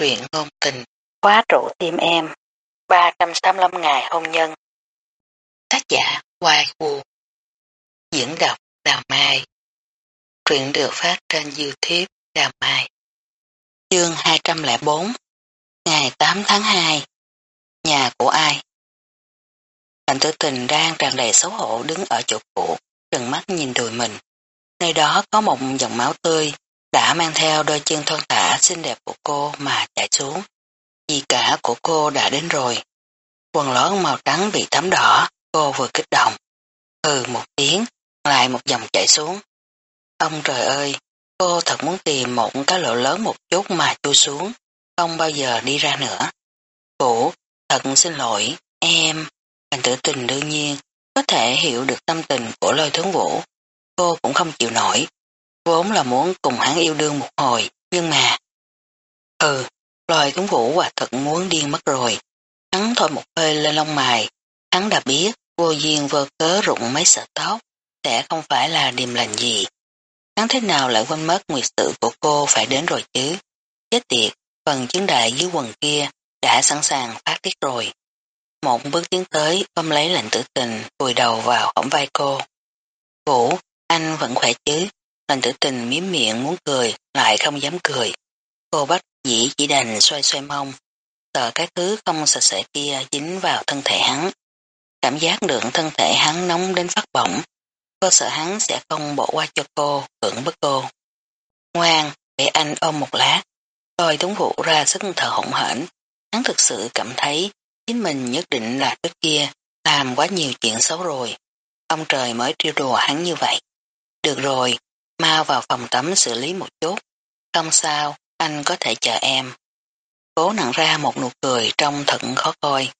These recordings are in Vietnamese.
truyện ngôn tình, khóa trụ tim em, 385 ngày hôn nhân. Tác giả Hoài Vũ Diễn đọc Đào Mai Truyện được phát trên Youtube Đào Mai Chương 204 Ngày 8 tháng 2 Nhà của ai? Thành tử tình đang tràn đầy xấu hổ đứng ở chỗ cũ, trừng mắt nhìn đùi mình. Nơi đó có một dòng máu tươi, đã mang theo đôi chân thon thả xinh đẹp của cô mà chạy xuống. Dì cả của cô đã đến rồi. Quần lót màu trắng bị thấm đỏ, cô vừa kích động. Ừ một tiếng, lại một dòng chạy xuống. Ông trời ơi, cô thật muốn tìm một cái lỗ lớn một chút mà chui xuống, không bao giờ đi ra nữa. Vũ, thật xin lỗi, em, thành tử tình đương nhiên, có thể hiểu được tâm tình của lôi tướng vũ. Cô cũng không chịu nổi, vốn là muốn cùng hắn yêu đương một hồi, nhưng mà... Ừ, loài tuấn vũ quả thật muốn điên mất rồi. Hắn thôi một hơi lên lông mày, hắn đã biết vô duyên vô cớ rụng mấy sợi tóc, sẽ không phải là điềm lành gì. Hắn thế nào lại quên mất nguyệt sự của cô phải đến rồi chứ? Chết tiệt, phần chứng đại dưới quần kia đã sẵn sàng phát tiết rồi. Một bước tiến tới ôm lấy lệnh tử tình vùi đầu vào hõm vai cô. Vũ, anh vẫn khỏe chứ? Lành tử tình miếm miệng muốn cười, lại không dám cười. Cô bách dĩ chỉ đành xoay xoay mông, sợ cái thứ không sạch sẽ kia dính vào thân thể hắn. Cảm giác được thân thể hắn nóng đến phát bỏng. Cô sợ hắn sẽ không bỏ qua cho cô, cưỡng bức cô. Ngoan, để anh ôm một lát. Rồi tuấn vụ ra sức thở hổn hển. Hắn thực sự cảm thấy chính mình nhất định là trước kia làm quá nhiều chuyện xấu rồi. Ông trời mới trêu đùa hắn như vậy. Được rồi, mau vào phòng tắm xử lý một chút. Không sao, anh có thể chờ em. Cố nặng ra một nụ cười trong thật khó coi.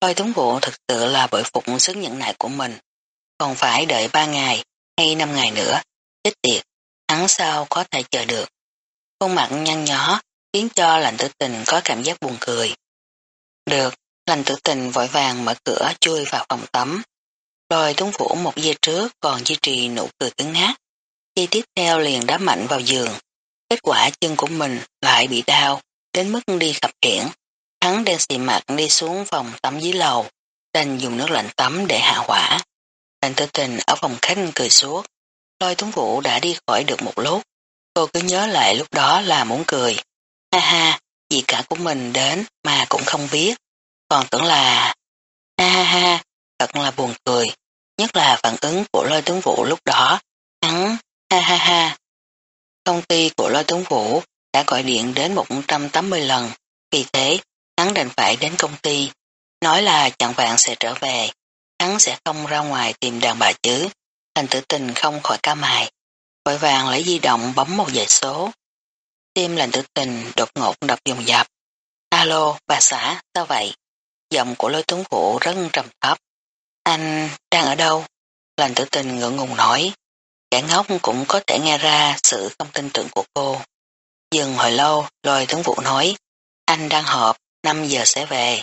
Coi tuấn vụ thực sự là bội phục sức nhận nại của mình. Còn phải đợi ba ngày hay năm ngày nữa. Chết tiệt, hắn sao có thể chờ được. Khuôn mặt nhăn nhó khiến cho lành tử tình có cảm giác buồn cười. Được, lành tử tình vội vàng mở cửa chui vào phòng tắm. Rồi tuấn vũ một giây trước còn duy trì nụ cười cứng ngát. Khi tiếp theo liền đá mạnh vào giường. Kết quả chân của mình lại bị đau, đến mức đi khập khiển. Hắn đen xì mặt đi xuống phòng tắm dưới lầu, đành dùng nước lạnh tắm để hạ hỏa. Lạnh tử tình ở phòng khách cười suốt. Lôi tuấn vũ đã đi khỏi được một lúc. Cô cứ nhớ lại lúc đó là muốn cười. Ha ha, gì cả của mình đến mà cũng không biết. Còn tưởng là... Ha ha ha, thật là buồn cười. Nhất là phản ứng của lôi tướng vũ lúc đó. Ha ha ha. Công ty của lôi Tuấn vũ đã gọi điện đến 180 lần. Vì thế, hắn đành phải đến công ty. Nói là chẳng vạn sẽ trở về. Hắn sẽ không ra ngoài tìm đàn bà chứ. Thành tử tình không khỏi ca mài. Vội vàng lấy di động bấm một dãy số. Tim lành tử tình đột ngột đập dồn dập. Alo, bà xã, sao vậy? Giọng của lôi tuấn vũ rất trầm thấp. Anh đang ở đâu? Lành tử tình ngượng ngùng nói. Kẻ ngốc cũng có thể nghe ra sự không tin tưởng của cô. Dừng hồi lâu, lôi tướng vụ nói. Anh đang họp, 5 giờ sẽ về.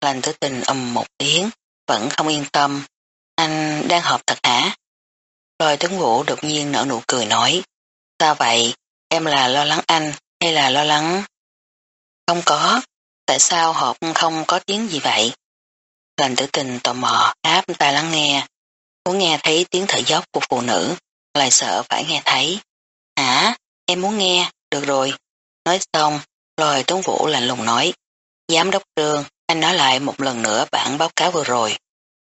Lành tử tình ầm một tiếng, vẫn không yên tâm. Anh đang họp thật hả? Lôi tướng vũ đột nhiên nở nụ cười nói. Sao vậy? Em là lo lắng anh hay là lo lắng? Không có. Tại sao họp không có tiếng gì vậy? Lành tử tình tò mò áp tai lắng nghe. Muốn nghe thấy tiếng thở dốc của phụ nữ, lại sợ phải nghe thấy. Hả? Em muốn nghe? Được rồi. Nói xong, lòi tuấn vũ lạnh lùng nói. Giám đốc trường anh nói lại một lần nữa bản báo cáo vừa rồi.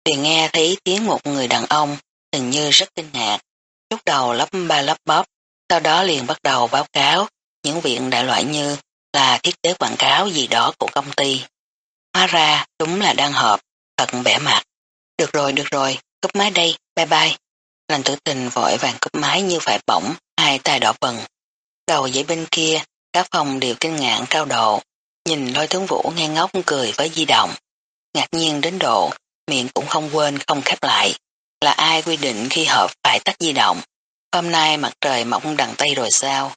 Tuyền nghe thấy tiếng một người đàn ông hình như rất kinh ngạc. Lúc đầu lấp ba lấp bóp, sau đó liền bắt đầu báo cáo những viện đại loại như là thiết kế quảng cáo gì đó của công ty. Hóa ra đúng là đang họp, thật bẻ mặt. Được rồi, được rồi, cúp máy đây, bye bye. Lành tử tình vội vàng cúp máy như phải bỏng, hai tay đỏ bừng. Đầu dãy bên kia, các phòng đều kinh ngạc cao độ, nhìn lôi tướng vũ nghe ngốc cười với di động. Ngạc nhiên đến độ, miệng cũng không quên không khép lại. Là ai quy định khi họp phải tắt di động? Hôm nay mặt trời mỏng đằng tây rồi sao?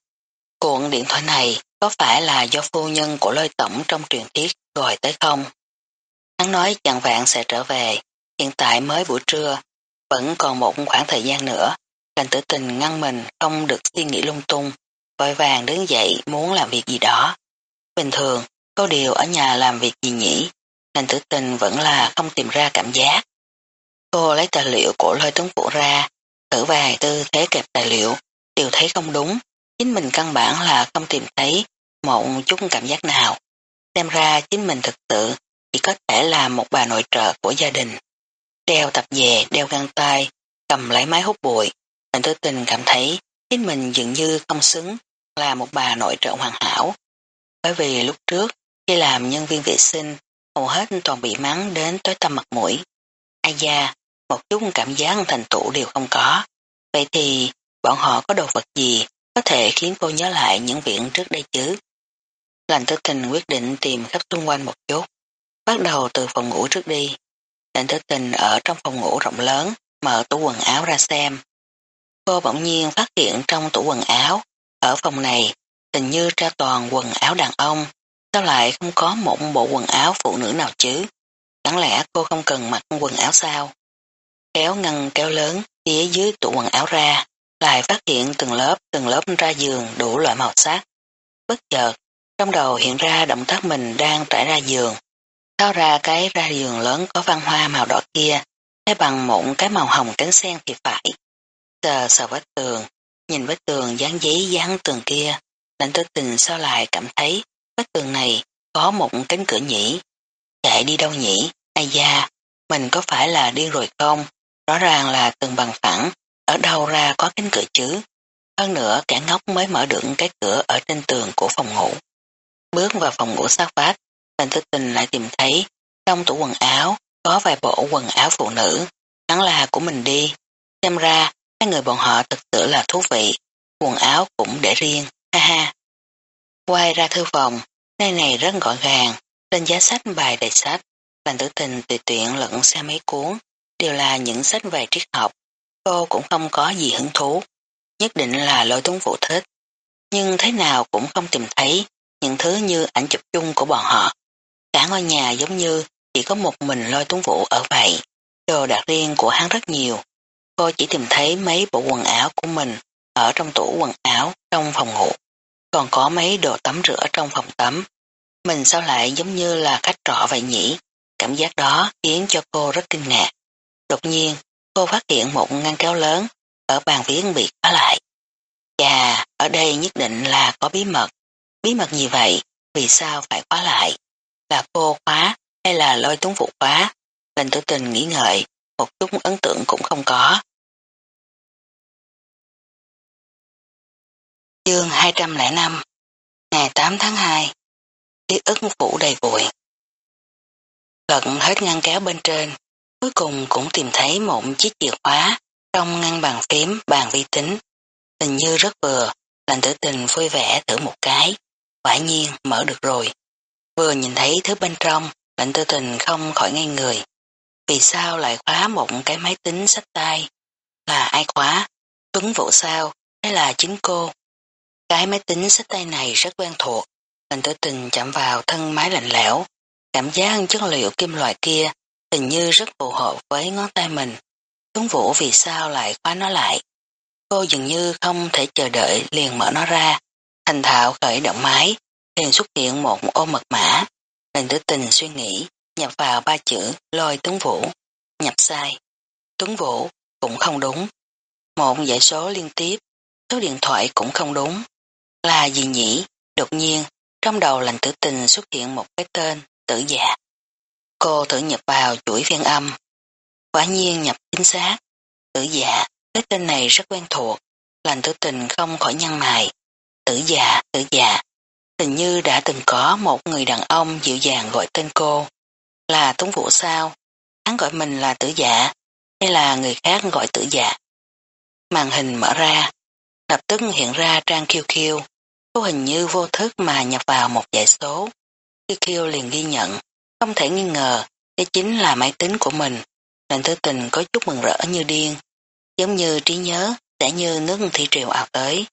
Cuộn điện thoại này có phải là do phu nhân của lôi tổng trong truyền thuyết gọi tới không? Hắn nói chẳng vạn sẽ trở về, hiện tại mới buổi trưa, vẫn còn một khoảng thời gian nữa, lành tử tình ngăn mình không được suy nghĩ lung tung, vội vàng đứng dậy muốn làm việc gì đó. Bình thường, cô điều ở nhà làm việc gì nhỉ? Lành tử tình vẫn là không tìm ra cảm giác. Cô lấy tài liệu của lôi tướng phụ ra, thử vài tư thế kẹp tài liệu, đều thấy không đúng. Chính mình căn bản là không tìm thấy một chút cảm giác nào. Xem ra chính mình thực sự chỉ có thể là một bà nội trợ của gia đình. Đeo tập về, đeo găng tay, cầm lấy máy hút bụi. Mình tư tình cảm thấy chính mình dường như không xứng là một bà nội trợ hoàn hảo. Bởi vì lúc trước, khi làm nhân viên vệ sinh, hầu hết toàn bị mắng đến tối tâm mặt mũi. Ai da, một chút cảm giác thành tựu đều không có. Vậy thì, bọn họ có đồ vật gì có thể khiến cô nhớ lại những việc trước đây chứ? Lành tư tình quyết định tìm khắp xung quanh một chút. Bắt đầu từ phòng ngủ trước đi đành thức tình ở trong phòng ngủ rộng lớn, mở tủ quần áo ra xem. Cô bỗng nhiên phát hiện trong tủ quần áo, ở phòng này, tình như ra toàn quần áo đàn ông, sao lại không có một bộ quần áo phụ nữ nào chứ? Chẳng lẽ cô không cần mặc quần áo sao? Kéo ngăn kéo lớn phía dưới tủ quần áo ra, lại phát hiện từng lớp từng lớp ra giường đủ loại màu sắc. Bất chợt, trong đầu hiện ra động tác mình đang trải ra giường. Tháo ra cái ra giường lớn có văn hoa màu đỏ kia, thay bằng mụn cái màu hồng cánh sen thì phải. Sờ sờ vết tường, nhìn vết tường dán giấy dán tường kia, lãnh tư tình sao lại cảm thấy vết tường này có một cánh cửa nhỉ. Chạy đi đâu nhỉ? Ai da, mình có phải là điên rồi không? Rõ ràng là tường bằng phẳng, ở đâu ra có cánh cửa chứ? Hơn nữa cả ngốc mới mở được cái cửa ở trên tường của phòng ngủ. Bước vào phòng ngủ sát vách, Tần Tư Tình lại tìm thấy trong tủ quần áo có vài bộ quần áo phụ nữ, hẳn là của mình đi. Xem ra, hai người bọn họ thực sự là thú vị, quần áo cũng để riêng, ha ha. Quay ra thư phòng, nơi này rất gọn gàng, trên giá sách bài đầy sách, Lành Tử Tình tùy tiện lẫn xe mấy cuốn, đều là những sách về triết học. Cô cũng không có gì hứng thú, nhất định là lôi tuấn phụ thích. Nhưng thế nào cũng không tìm thấy những thứ như ảnh chụp chung của bọn họ. Cả ngôi nhà giống như chỉ có một mình lôi tuấn vũ ở vậy. Đồ đạc riêng của hắn rất nhiều. Cô chỉ tìm thấy mấy bộ quần áo của mình ở trong tủ quần áo trong phòng ngủ. Còn có mấy đồ tắm rửa trong phòng tắm. Mình sao lại giống như là khách trọ vậy nhỉ? Cảm giác đó khiến cho cô rất kinh ngạc. Đột nhiên, cô phát hiện một ngăn kéo lớn ở bàn viết bị khóa lại. Chà, ở đây nhất định là có bí mật. Bí mật gì vậy? Vì sao phải khóa lại? Là cô khóa hay là lôi tuấn phụ khóa? Lệnh tử tình nghĩ ngợi, một chút ấn tượng cũng không có. Chương 205 Ngày 8 tháng 2 Ký ức phủ đầy bụi Lật hết ngăn kéo bên trên, cuối cùng cũng tìm thấy một chiếc chìa khóa trong ngăn bàn phím bàn vi tính. Hình như rất vừa, lành tử tình vui vẻ thử một cái. Quả nhiên mở được rồi. Vừa nhìn thấy thứ bên trong, lệnh tư tình không khỏi ngay người. Vì sao lại khóa một cái máy tính sách tay? Là ai khóa? Tuấn vụ sao? Hay là chính cô? Cái máy tính sách tay này rất quen thuộc. Lệnh tư tình chạm vào thân máy lạnh lẽo. Cảm giác chất liệu kim loại kia hình như rất phù hợp với ngón tay mình. Tuấn Vũ vì sao lại khóa nó lại? Cô dường như không thể chờ đợi liền mở nó ra, Thành thạo khởi động máy, liền xuất hiện một ô mật mã. Lần tử tình suy nghĩ, nhập vào ba chữ lôi tuấn vũ, nhập sai. Tuấn vũ cũng không đúng. Một dãy số liên tiếp, số điện thoại cũng không đúng. Là gì nhỉ? Đột nhiên, trong đầu lành tử tình xuất hiện một cái tên, tử dạ. Cô thử nhập vào chuỗi phiên âm. Quả nhiên nhập chính xác. Tử dạ, cái tên này rất quen thuộc. Lành tử tình không khỏi nhăn mày. Tử dạ tử dạ hình như đã từng có một người đàn ông dịu dàng gọi tên cô. Là Tuấn Vũ sao? Hắn gọi mình là tử dạ, hay là người khác gọi tử dạ? Màn hình mở ra, lập tức hiện ra trang QQ. Cô hình như vô thức mà nhập vào một dãy số. QQ liền ghi nhận, không thể nghi ngờ, đây chính là máy tính của mình. Nên tư tình có chút mừng rỡ như điên. Giống như trí nhớ, sẽ như nước thị triều ảo tới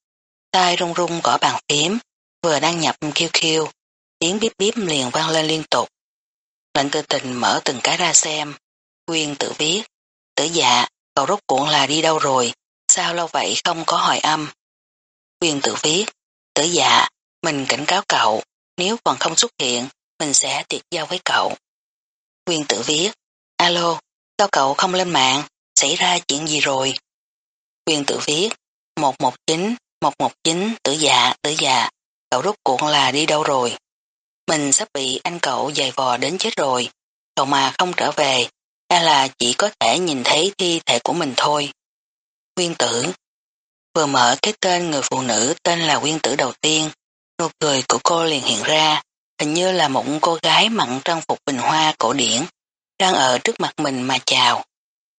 tay rung rung gõ bàn phím, vừa đăng nhập QQ, tiếng bíp bíp liền vang lên liên tục. Lệnh tư tình mở từng cái ra xem, quyên tự viết, tử dạ, cậu rốt cuộn là đi đâu rồi, sao lâu vậy không có hỏi âm. Quyên tự viết, tử dạ, mình cảnh cáo cậu, nếu còn không xuất hiện, mình sẽ tuyệt giao với cậu. Quyên tự viết, alo, sao cậu không lên mạng, xảy ra chuyện gì rồi? Quyên tự viết, 119, 119, tử dạ, tử dạ, cậu rút cuộn là đi đâu rồi? Mình sắp bị anh cậu dày vò đến chết rồi, cậu mà không trở về, hay là chỉ có thể nhìn thấy thi thể của mình thôi. Quyên tử Vừa mở cái tên người phụ nữ tên là Quyên tử đầu tiên, nụ cười của cô liền hiện ra, hình như là một cô gái mặn trang phục bình hoa cổ điển, đang ở trước mặt mình mà chào.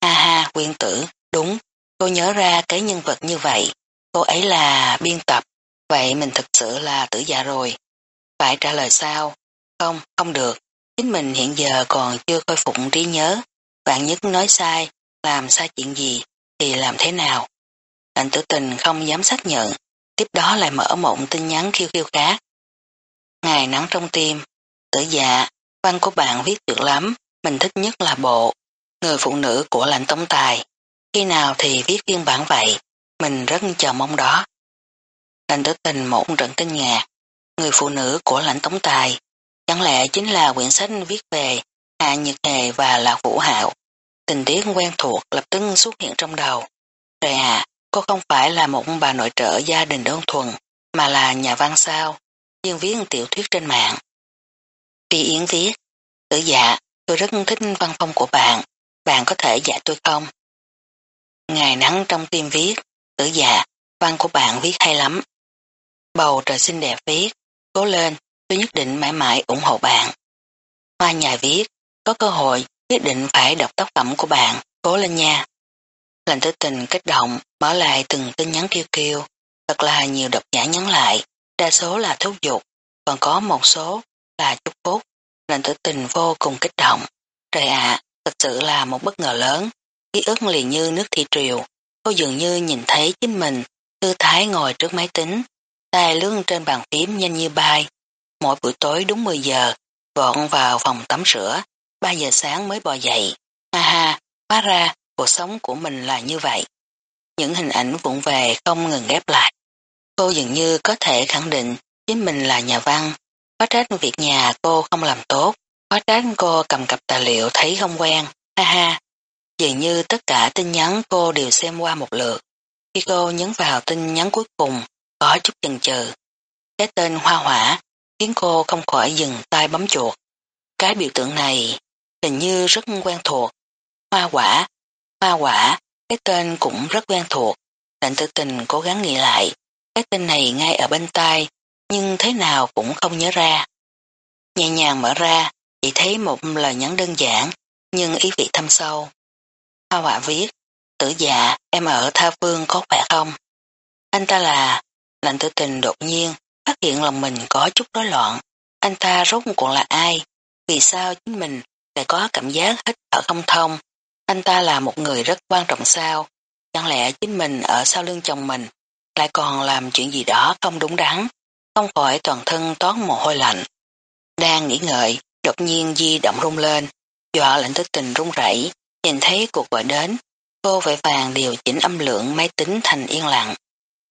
Ha ha, Quyên tử, đúng, cô nhớ ra cái nhân vật như vậy, cô ấy là biên tập, vậy mình thực sự là tử dạ rồi. Phải trả lời sao? Không, không được, chính mình hiện giờ còn chưa khôi phục trí nhớ, bạn nhất nói sai, làm sai chuyện gì, thì làm thế nào? Lạnh tử tình không dám xác nhận, tiếp đó lại mở mộng tin nhắn khiêu khiêu khác. Ngày nắng trong tim, tử dạ, văn của bạn viết được lắm, mình thích nhất là bộ, người phụ nữ của lạnh tống tài. Khi nào thì viết phiên bản vậy, mình rất chờ mong đó. Lạnh tử tình một trận kinh ngạc, người phụ nữ của lãnh tống tài, chẳng lẽ chính là quyển sách viết về Hạ Nhật Hề và Lạc Vũ Hạo. Tình tiết quen thuộc lập tức xuất hiện trong đầu. Rồi à, cô không phải là một bà nội trợ gia đình đơn thuần, mà là nhà văn sao, chuyên viết tiểu thuyết trên mạng. Phi Yến viết, tử dạ, tôi rất thích văn phong của bạn, bạn có thể dạy tôi không? Ngày nắng trong tim viết, tử dạ, văn của bạn viết hay lắm. Bầu trời xinh đẹp viết, cố lên, tôi nhất định mãi mãi ủng hộ bạn. Hoa nhà viết, có cơ hội nhất định phải đọc tác phẩm của bạn, cố lên nha. Lành tư tình kích động, mở lại từng tin nhắn kêu kêu, thật là nhiều độc giả nhắn lại, đa số là thúc giục, còn có một số là chúc phúc. Lành tử tình vô cùng kích động. Trời ạ, thật sự là một bất ngờ lớn, ký ức liền như nước thị triều, cô dường như nhìn thấy chính mình, tư thái ngồi trước máy tính, tay lướt trên bàn phím nhanh như bay. Mỗi buổi tối đúng 10 giờ, vọn vào phòng tắm sữa, 3 giờ sáng mới bò dậy. Ha ha, hóa ra cuộc sống của mình là như vậy. Những hình ảnh vụn về không ngừng ghép lại. Cô dường như có thể khẳng định chính mình là nhà văn. Có trách việc nhà cô không làm tốt. Có trách cô cầm cặp tài liệu thấy không quen. Ha ha. Dường như tất cả tin nhắn cô đều xem qua một lượt. Khi cô nhấn vào tin nhắn cuối cùng, có chút chần chừ. Cái tên hoa hỏa khiến cô không khỏi dừng tay bấm chuột. Cái biểu tượng này hình như rất quen thuộc. Hoa quả, hoa quả, cái tên cũng rất quen thuộc. Lệnh tự tình cố gắng nghĩ lại, cái tên này ngay ở bên tai, nhưng thế nào cũng không nhớ ra. Nhẹ nhàng mở ra, chỉ thấy một lời nhắn đơn giản, nhưng ý vị thâm sâu. Hoa quả viết, tử dạ, em ở Tha Phương có khỏe không? Anh ta là, lạnh tử tình đột nhiên, phát hiện lòng mình có chút rối loạn. Anh ta rốt cuộc là ai? Vì sao chính mình lại có cảm giác hít thở không thông? Anh ta là một người rất quan trọng sao? Chẳng lẽ chính mình ở sau lưng chồng mình lại còn làm chuyện gì đó không đúng đắn, không khỏi toàn thân toát mồ hôi lạnh. Đang nghĩ ngợi, đột nhiên di động rung lên, dọa lạnh tức tình run rẩy, nhìn thấy cuộc gọi đến, cô vội vàng điều chỉnh âm lượng máy tính thành yên lặng,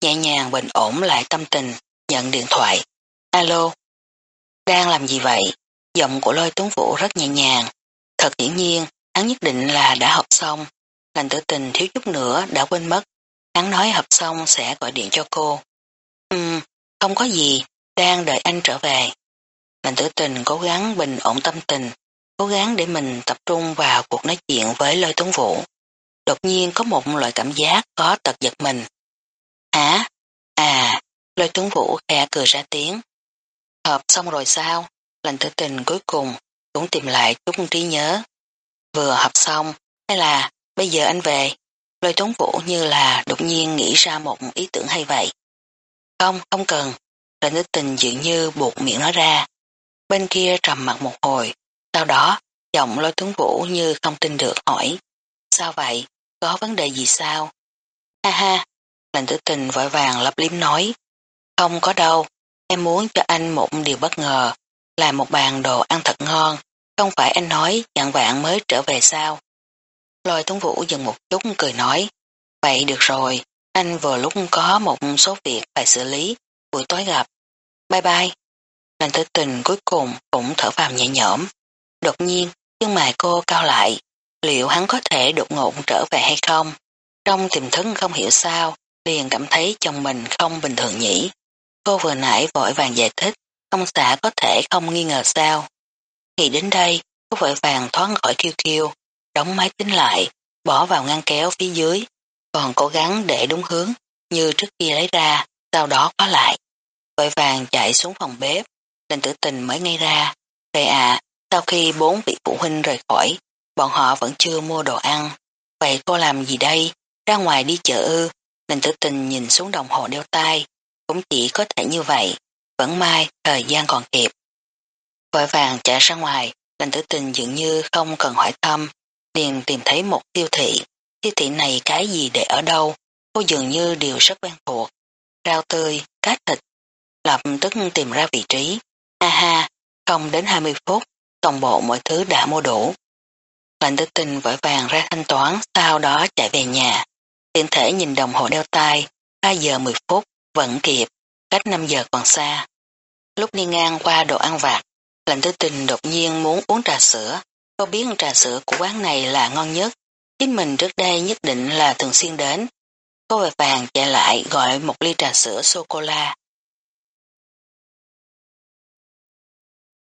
nhẹ nhàng bình ổn lại tâm tình, nhận điện thoại. Alo, đang làm gì vậy? Giọng của lôi tuấn vũ rất nhẹ nhàng. Thật hiển nhiên, hắn nhất định là đã học xong. Lành tử tình thiếu chút nữa đã quên mất. Hắn nói học xong sẽ gọi điện cho cô. Ừm, không có gì, đang đợi anh trở về. Lành tử tình cố gắng bình ổn tâm tình, cố gắng để mình tập trung vào cuộc nói chuyện với lôi tuấn vũ. Đột nhiên có một loại cảm giác có tật giật mình. Hả? À, lôi tuấn vũ khẽ cười ra tiếng. Hợp xong rồi sao? Lành tử tình cuối cùng cũng tìm lại chút trí nhớ. Vừa học xong, hay là bây giờ anh về? Lôi tuấn vũ như là đột nhiên nghĩ ra một ý tưởng hay vậy. Không, không cần. Lệnh tử tình dường như buộc miệng nói ra. Bên kia trầm mặt một hồi, sau đó giọng lôi tuấn vũ như không tin được hỏi. Sao vậy? Có vấn đề gì sao? Ha ha, lệnh tử tình vội vàng lấp liếm nói. Không có đâu, em muốn cho anh một điều bất ngờ, là một bàn đồ ăn thật ngon, không phải anh nói chặn vạn mới trở về sao. Lôi tuấn vũ dừng một chút cười nói, vậy được rồi, anh vừa lúc có một số việc phải xử lý, buổi tối gặp. Bye bye. Lành tử tình cuối cùng cũng thở phàm nhẹ nhõm. Đột nhiên, chân mày cô cao lại, liệu hắn có thể đột ngột trở về hay không? Trong tiềm thức không hiểu sao, liền cảm thấy chồng mình không bình thường nhỉ. Cô vừa nãy vội vàng giải thích, ông xã có thể không nghi ngờ sao. Nghĩ đến đây, cô vội vàng thoát khỏi kêu kêu, đóng máy tính lại, bỏ vào ngăn kéo phía dưới, còn cố gắng để đúng hướng, như trước kia lấy ra, sau đó có lại. Vội vàng chạy xuống phòng bếp, Đình tử tình mới ngay ra. Vậy à, sau khi bốn vị phụ huynh rời khỏi, bọn họ vẫn chưa mua đồ ăn. Vậy cô làm gì đây? Ra ngoài đi chợ ư? Đình tử tình nhìn xuống đồng hồ đeo tay. Cũng chỉ có thể như vậy. Vẫn mai, thời gian còn kịp. Vội vàng chạy ra ngoài, Đình tử tình dường như không cần hỏi thăm. Liền tìm thấy một tiêu thị. Tiêu thị này cái gì để ở đâu? Cô dường như đều rất quen thuộc. Rau tươi, cá thịt. Lập tức tìm ra vị trí. Ha ha, không đến 20 phút, toàn bộ mọi thứ đã mua đủ. Lệnh tử tình vội vàng ra thanh toán, sau đó chạy về nhà. Tiện thể nhìn đồng hồ đeo tay, 3 giờ 10 phút, vẫn kịp, cách 5 giờ còn xa. Lúc đi ngang qua đồ ăn vặt, lạnh tư tình đột nhiên muốn uống trà sữa. Cô biết trà sữa của quán này là ngon nhất. Chính mình trước đây nhất định là thường xuyên đến. Cô vội vàng chạy lại gọi một ly trà sữa sô-cô-la.